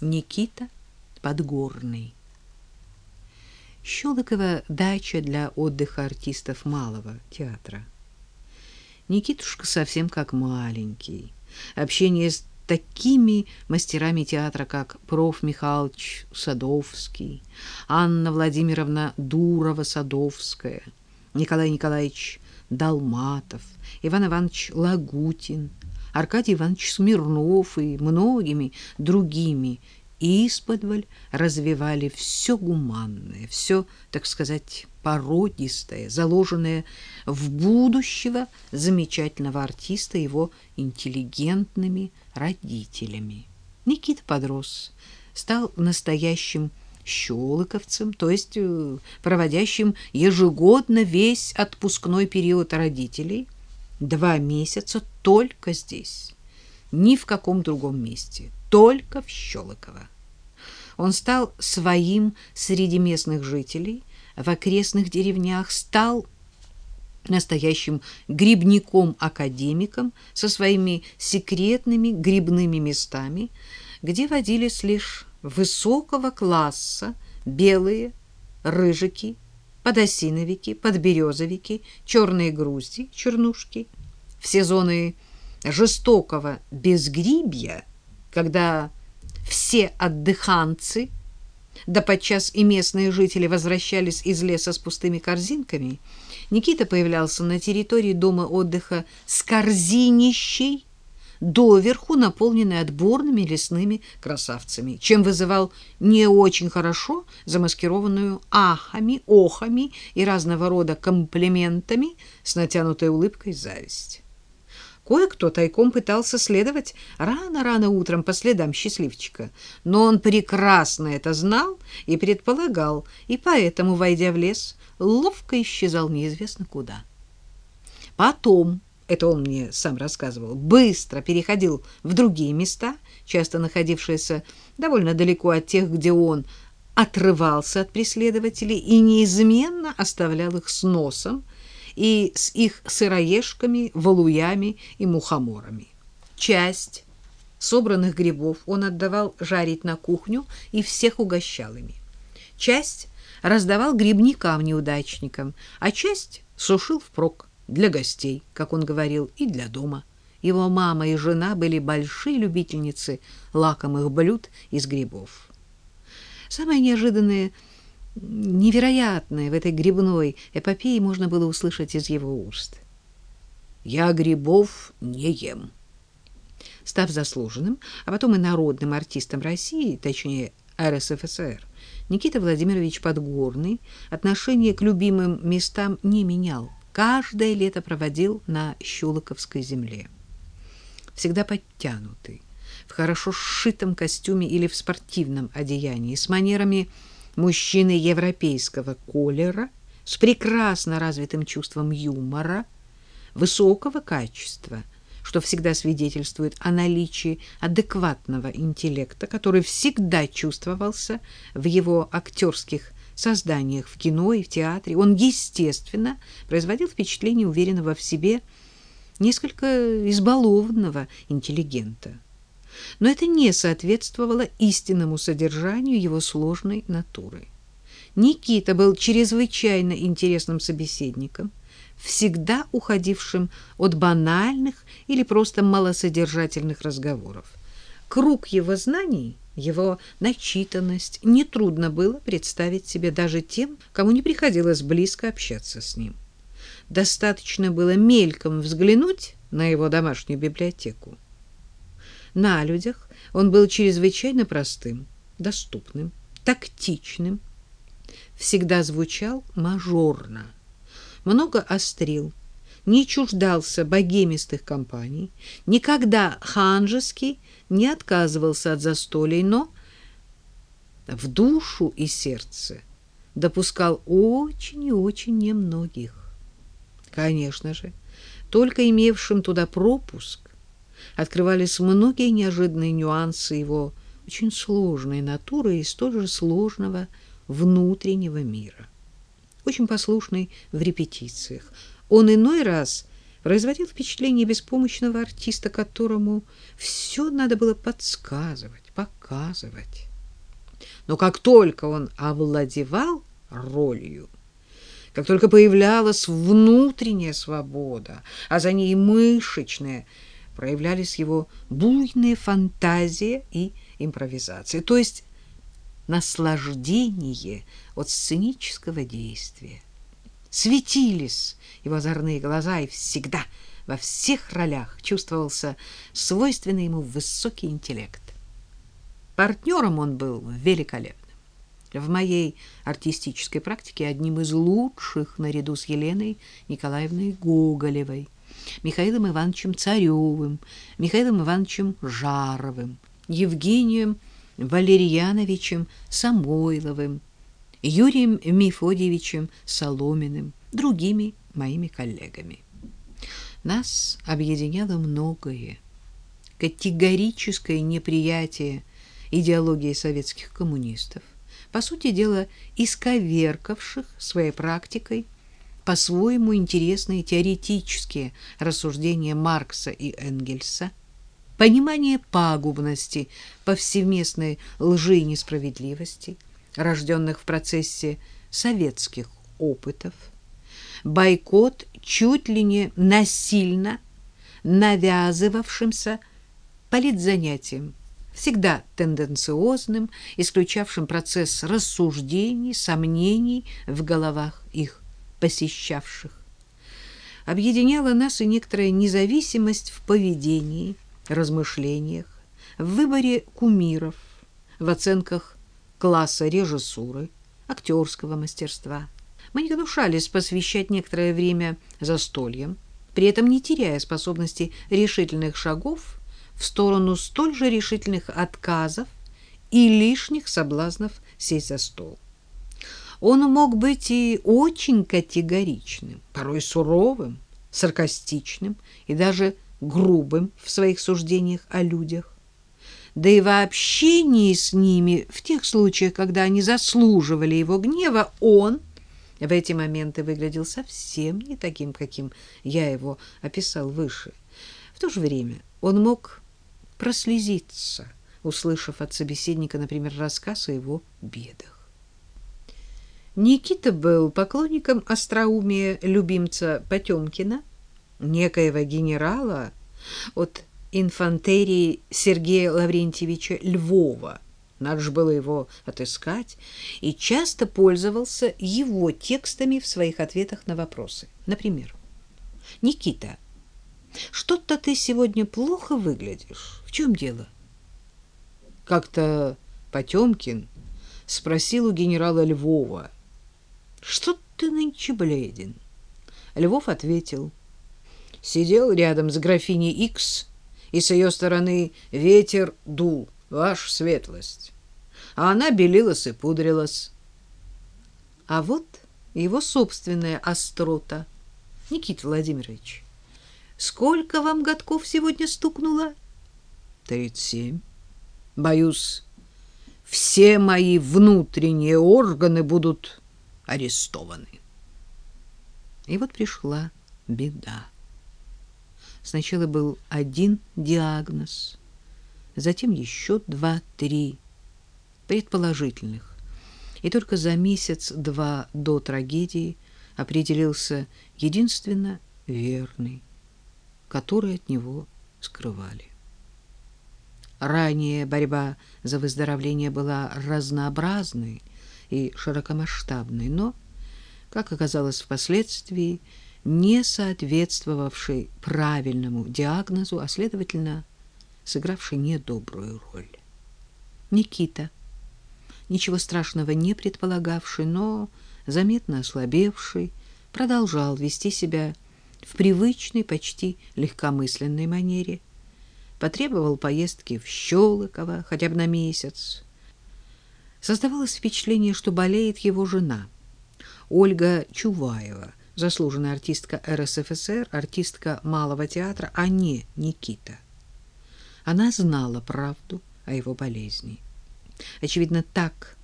Никита Подгорный. Щелокова дача для отдыха артистов малого театра. Никитушка совсем как маленький. Общение с такими мастерами театра, как проф. Михайлович Садовский, Анна Владимировна Дурова-Садовская, Николай Николаевич Долматов, Иван Иванович Лагутин, Аркадий Иванович Смирнов и многими другими исподволь развивали все гуманное, все, так сказать, породистое, заложенное в будущего замечательного артиста его интеллигентными родителями. Никита подрос, стал настоящим щелыковцем, то есть э, проводящим ежегодно весь отпускной период родителей, два месяца только здесь, ни в каком другом месте, только в Щелоково. Он стал своим среди местных жителей, в окрестных деревнях, стал настоящим грибником-академиком со своими секретными грибными местами, где водились лишь высокого класса белые рыжики, подосиновики, подберезовики, черные грузди, чернушки. В сезоны жестокого безгрибья, когда все отдыханцы, да подчас и местные жители возвращались из леса с пустыми корзинками, Никита появлялся на территории дома отдыха с корзинищей, доверху наполненной отборными лесными красавцами, чем вызывал не очень хорошо замаскированную ахами, охами и разного рода комплиментами с натянутой улыбкой зависть. Кое-кто тайком пытался следовать рано-рано утром по следам счастливчика, но он прекрасно это знал и предполагал, и поэтому, войдя в лес, ловко исчезал неизвестно куда. Потом, это он мне сам рассказывал, быстро переходил в другие места, часто находившиеся довольно далеко от тех, где он отрывался от преследователей и неизменно оставлял их с носом, и с их сыроежками, валуями и мухоморами. Часть собранных грибов он отдавал жарить на кухню и всех угощал ими. Часть раздавал грибникам-неудачникам, а часть сушил впрок для гостей, как он говорил, и для дома. Его мама и жена были большие любительницы лакомых блюд из грибов. Самое неожиданное — невероятное в этой грибной эпопее можно было услышать из его уст. «Я грибов не ем». Став заслуженным, а потом и народным артистом России, точнее РСФСР, Никита Владимирович Подгорный отношение к любимым местам не менял. Каждое лето проводил на Щулоковской земле. Всегда подтянутый, в хорошо сшитом костюме или в спортивном одеянии, с манерами мужчины европейского колера, с прекрасно развитым чувством юмора, высокого качества, что всегда свидетельствует о наличии адекватного интеллекта, который всегда чувствовался в его актерских созданиях в кино и в театре. Он, естественно, производил впечатление уверенного в себе, несколько избалованного интеллигента но это не соответствовало истинному содержанию его сложной натуры. Никита был чрезвычайно интересным собеседником, всегда уходившим от банальных или просто малосодержательных разговоров. Круг его знаний, его начитанность нетрудно было представить себе даже тем, кому не приходилось близко общаться с ним. Достаточно было мельком взглянуть на его домашнюю библиотеку, на людях он был чрезвычайно простым, доступным, тактичным, всегда звучал мажорно, много острил, не чуждался богемистых компаний, никогда ханжески не отказывался от застолий, но в душу и сердце допускал очень и очень немногих. Конечно же, только имевшим туда пропуск открывались многие неожиданные нюансы его очень сложной натуры и столь же сложного внутреннего мира. Очень послушный в репетициях. Он иной раз производил впечатление беспомощного артиста, которому все надо было подсказывать, показывать. Но как только он овладевал ролью, как только появлялась внутренняя свобода, а за ней мышечная, проявлялись его буйные фантазия и импровизация, то есть наслаждение от сценического действия. Светились его озорные глаза, и всегда во всех ролях чувствовался свойственный ему высокий интеллект. Партнером он был великолепным. В моей артистической практике одним из лучших наряду с Еленой Николаевной Гоголевой, Михаилом Ивановичем Царевым, Михаилом Ивановичем Жаровым, Евгением Валерьяновичем Самойловым, Юрием Мефодьевичем Соломиным, другими моими коллегами. Нас объединяло многое. Категорическое неприятие идеологии советских коммунистов, по сути дела исковеркавших своей практикой по-своему интересные теоретические рассуждения Маркса и Энгельса, понимание пагубности повсеместной лжи и несправедливости, рожденных в процессе советских опытов, бойкот чуть ли не насильно навязывавшимся политзанятиям, всегда тенденциозным, исключавшим процесс рассуждений, сомнений в головах их посещавших. Объединяла нас и некоторая независимость в поведении, размышлениях, в выборе кумиров, в оценках класса режиссуры, актерского мастерства. Мы не гнушались посвящать некоторое время застольям, при этом не теряя способности решительных шагов в сторону столь же решительных отказов и лишних соблазнов сесть за стол. Он мог быть и очень категоричным, порой суровым, саркастичным и даже грубым в своих суждениях о людях. Да и в общении с ними, в тех случаях, когда они заслуживали его гнева, он в эти моменты выглядел совсем не таким, каким я его описал выше. В то же время он мог прослезиться, услышав от собеседника, например, рассказ о его бедах. Никита был поклонником остроумия любимца Потемкина, некоего генерала от инфантерии Сергея Лаврентьевича Львова. Надо же было его отыскать, и часто пользовался его текстами в своих ответах на вопросы. Например, «Никита, что-то ты сегодня плохо выглядишь. В чем дело?» Как-то Потемкин спросил у генерала Львова, что ты нынче бледен? Львов ответил. Сидел рядом с графиней Икс, и с ее стороны ветер дул, ваша светлость. А она белилась и пудрилась. А вот его собственная острота. Никита Владимирович, сколько вам годков сегодня стукнуло? Тридцать семь. Боюсь, все мои внутренние органы будут арестованы. И вот пришла беда. Сначала был один диагноз, затем еще два-три предположительных. И только за месяц-два до трагедии определился единственно верный, который от него скрывали. Ранее борьба за выздоровление была разнообразной, и широкомасштабной, но, как оказалось впоследствии, не соответствовавшей правильному диагнозу, а, следовательно, сыгравшей недобрую роль. Никита, ничего страшного не предполагавший, но заметно ослабевший, продолжал вести себя в привычной, почти легкомысленной манере, потребовал поездки в Щелыково хотя бы на месяц, Создавалось впечатление, что болеет его жена. Ольга Чуваева, заслуженная артистка РСФСР, артистка Малого театра, а не Никита. Она знала правду о его болезни. Очевидно, так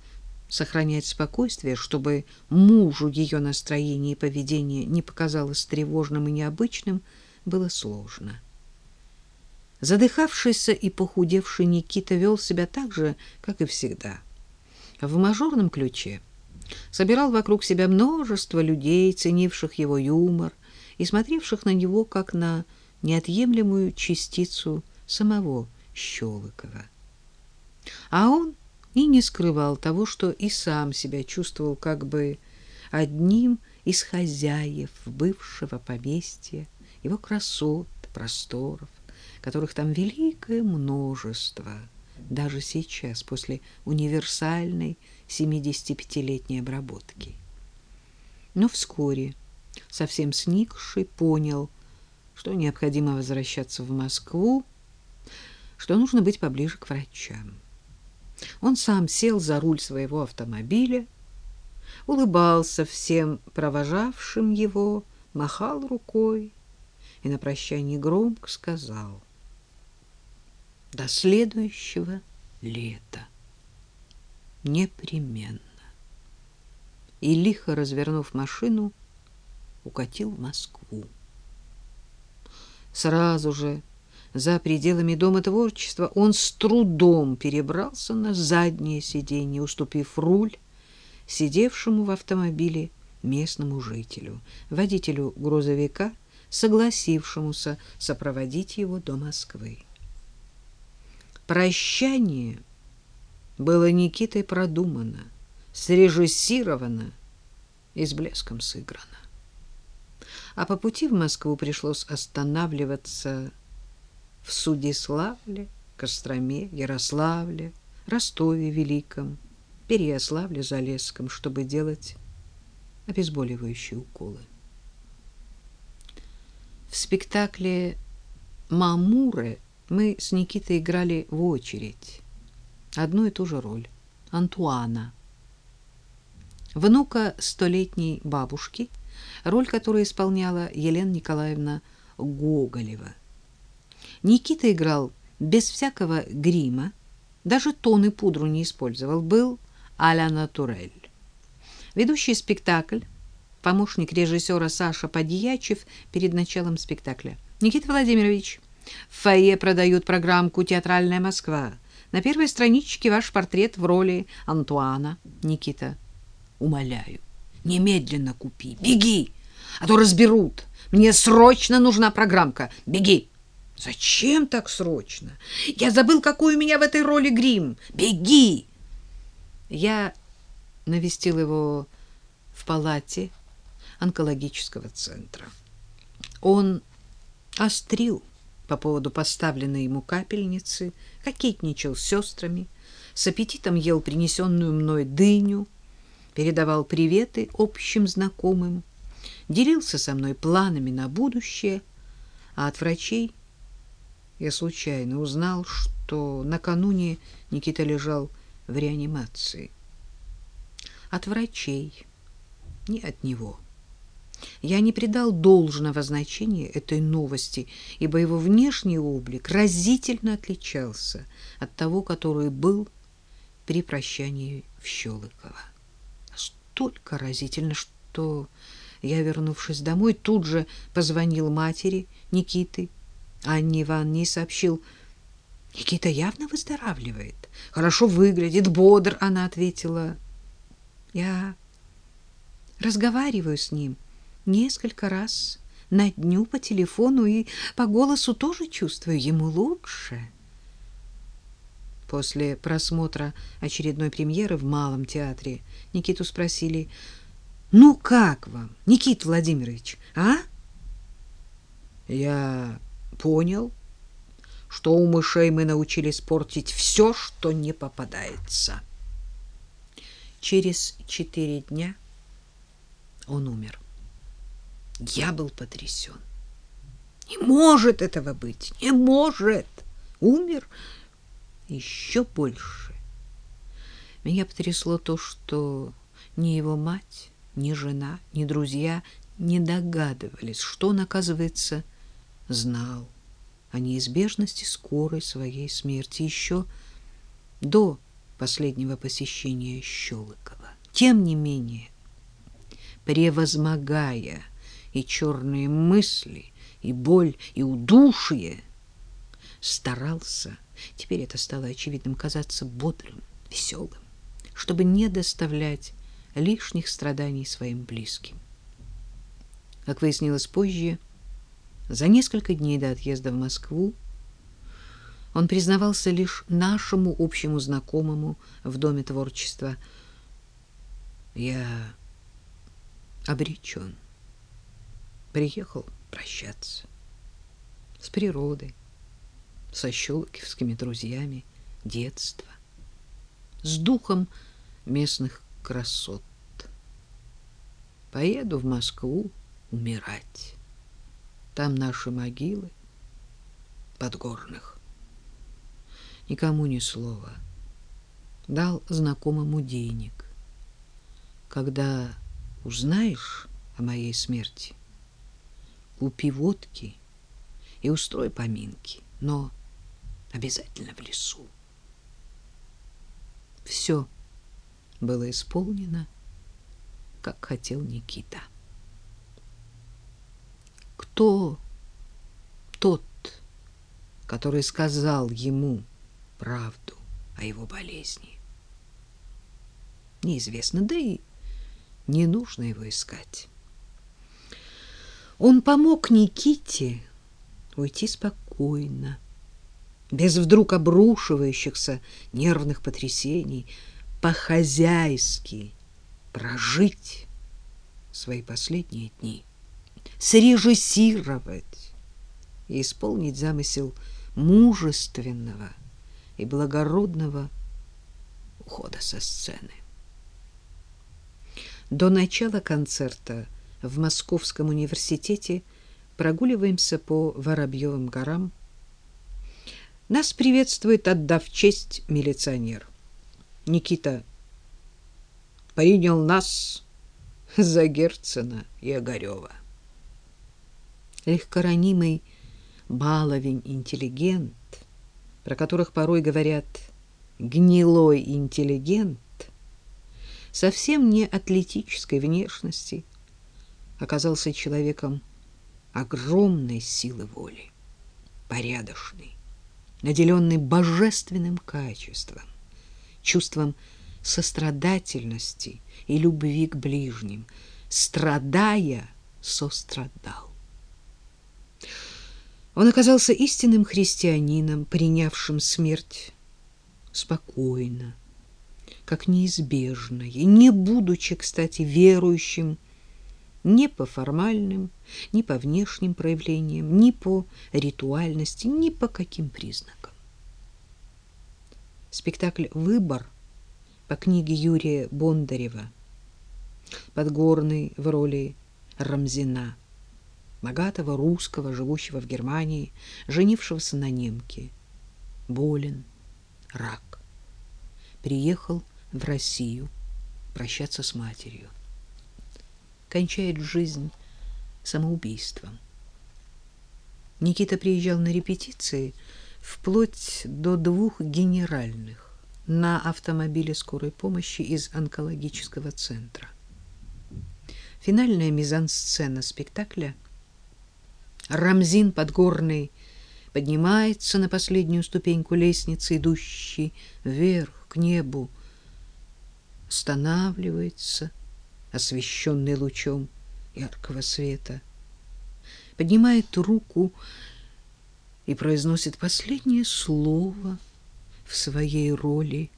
сохранять спокойствие, чтобы мужу ее настроение и поведение не показалось тревожным и необычным, было сложно. Задыхавшийся и похудевший Никита вел себя так же, как и всегда. В мажорном ключе собирал вокруг себя множество людей, ценивших его юмор и смотревших на него как на неотъемлемую частицу самого Щелокова. А он и не скрывал того, что и сам себя чувствовал как бы одним из хозяев бывшего поместья, его красот, просторов, которых там великое множество, даже сейчас, после универсальной 75-летней обработки. Но вскоре, совсем сникший, понял, что необходимо возвращаться в Москву, что нужно быть поближе к врачам. Он сам сел за руль своего автомобиля, улыбался всем провожавшим его, махал рукой и на прощание громко сказал «До следующего лета. Непременно». И, лихо развернув машину, укатил в Москву. Сразу же за пределами Дома творчества он с трудом перебрался на заднее сиденье, уступив руль сидевшему в автомобиле местному жителю, водителю грузовика, согласившемуся сопроводить его до Москвы. Прощание было Никитой продумано, срежиссировано и с блеском сыграно. А по пути в Москву пришлось останавливаться в Судиславле, Костроме, Ярославле, Ростове Великом, Переяславле-Залесском, чтобы делать обезболивающие уколы. В спектакле «Мамуре» мы с Никитой играли в очередь. Одну и ту же роль — Антуана. Внука столетней бабушки, роль которой исполняла Елена Николаевна Гоголева. Никита играл без всякого грима, даже тон и пудру не использовал, был а-ля натурель. Ведущий спектакль, помощник режиссера Саша Подьячев перед началом спектакля. Никита Владимирович, в фойе продают программку «Театральная Москва». На первой страничке ваш портрет в роли Антуана. Никита, умоляю, немедленно купи. Беги, а то разберут. Мне срочно нужна программка. Беги. Зачем так срочно? Я забыл, какой у меня в этой роли грим. Беги. Я навестил его в палате онкологического центра. Он острил по поводу поставленной ему капельницы, кокетничал с сестрами, с аппетитом ел принесенную мной дыню, передавал приветы общим знакомым, делился со мной планами на будущее, а от врачей я случайно узнал, что накануне Никита лежал в реанимации. От врачей, не от него. Я не придал должного значения этой новости, ибо его внешний облик разительно отличался от того, который был при прощании в Щелыково. Столько разительно, что я, вернувшись домой, тут же позвонил матери Никиты Анне Ивановне сообщил, Никита явно выздоравливает, хорошо выглядит, бодр, она ответила. Я разговариваю с ним несколько раз на дню по телефону и по голосу тоже чувствую ему лучше. После просмотра очередной премьеры в Малом театре Никиту спросили: "Ну как вам, Никит Владимирович, а?" Я понял, что у мышей мы научились портить все, что не попадается. Через четыре дня он умер. Я был потрясен. Не может этого быть, не может. Умер еще больше. Меня потрясло то, что ни его мать, ни жена, ни друзья не догадывались, что он, оказывается, знал о неизбежности скорой своей смерти еще до последнего посещения Щелыкова. Тем не менее, превозмогая и черные мысли, и боль, и удушье, старался, теперь это стало очевидным, казаться бодрым, веселым, чтобы не доставлять лишних страданий своим близким. Как выяснилось позже, за несколько дней до отъезда в Москву он признавался лишь нашему общему знакомому в Доме творчества. «Я обречен. Приехал прощаться с природой, со щелокивскими друзьями детства, с духом местных красот. Поеду в Москву умирать. Там наши могилы подгорных. Никому ни слова. Дал знакомому денег. Когда узнаешь о моей смерти, купи водки и устрой поминки, но обязательно в лесу. Все было исполнено, как хотел Никита. Кто тот, который сказал ему правду о его болезни? Неизвестно, да и не нужно его искать. Он помог Никите уйти спокойно, без вдруг обрушивающихся нервных потрясений, по-хозяйски прожить свои последние дни, срежиссировать и исполнить замысел мужественного и благородного ухода со сцены. До начала концерта в Московском университете прогуливаемся по Воробьевым горам. Нас приветствует, отдав честь, милиционер. Никита принял нас за Герцена и Огарева. Легкоранимый баловень-интеллигент, про которых порой говорят «гнилой интеллигент», совсем не атлетической внешности, оказался человеком огромной силы воли, порядочный, наделенный божественным качеством, чувством сострадательности и любви к ближним, страдая, сострадал. Он оказался истинным христианином, принявшим смерть спокойно, как неизбежное, не будучи, кстати, верующим ни по формальным, ни по внешним проявлениям, ни по ритуальности, ни по каким признакам. Спектакль «Выбор» по книге Юрия Бондарева. Подгорный в роли Рамзина, богатого русского, живущего в Германии, женившегося на немке. Болен, рак. Приехал в Россию прощаться с матерью. Кончает жизнь самоубийством. Никита приезжал на репетиции вплоть до двух генеральных на автомобиле скорой помощи из онкологического центра. Финальная мизансцена спектакля Рамзин Подгорный поднимается на последнюю ступеньку лестницы, идущей вверх к небу, останавливается, освещенный лучом яркого света, поднимает руку и произносит последнее слово — в своей роли.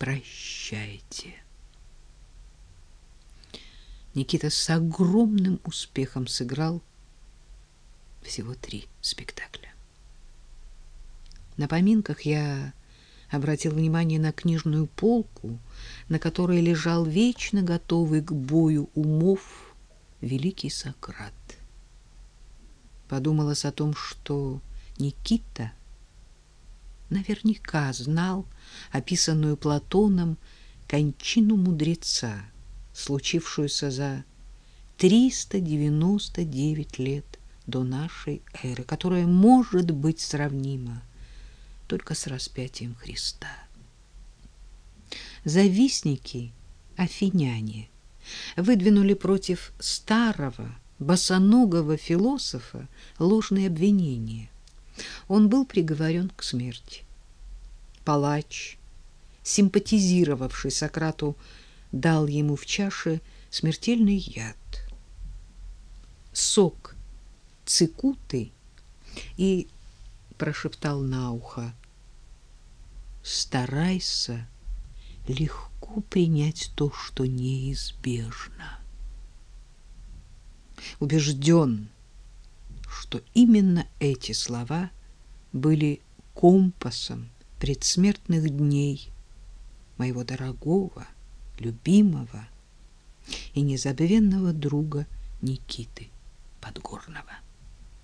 Прощайте. Никита с огромным успехом сыграл всего три спектакля. На поминках я обратил внимание на книжную полку, на которой лежал вечно готовый к бою умов великий Сократ. Подумалось о том, что Никита — наверняка знал описанную Платоном кончину мудреца, случившуюся за 399 лет до нашей эры, которая может быть сравнима только с распятием Христа. Завистники, афиняне, выдвинули против старого босоногого философа ложные обвинения. Он был приговорен к смерти. Палач, симпатизировавший Сократу, дал ему в чаше смертельный яд. Сок цикуты и прошептал на ухо «Старайся легко принять то, что неизбежно» убежден, что именно эти слова были компасом предсмертных дней моего дорогого, любимого и незабвенного друга Никиты Подгорного.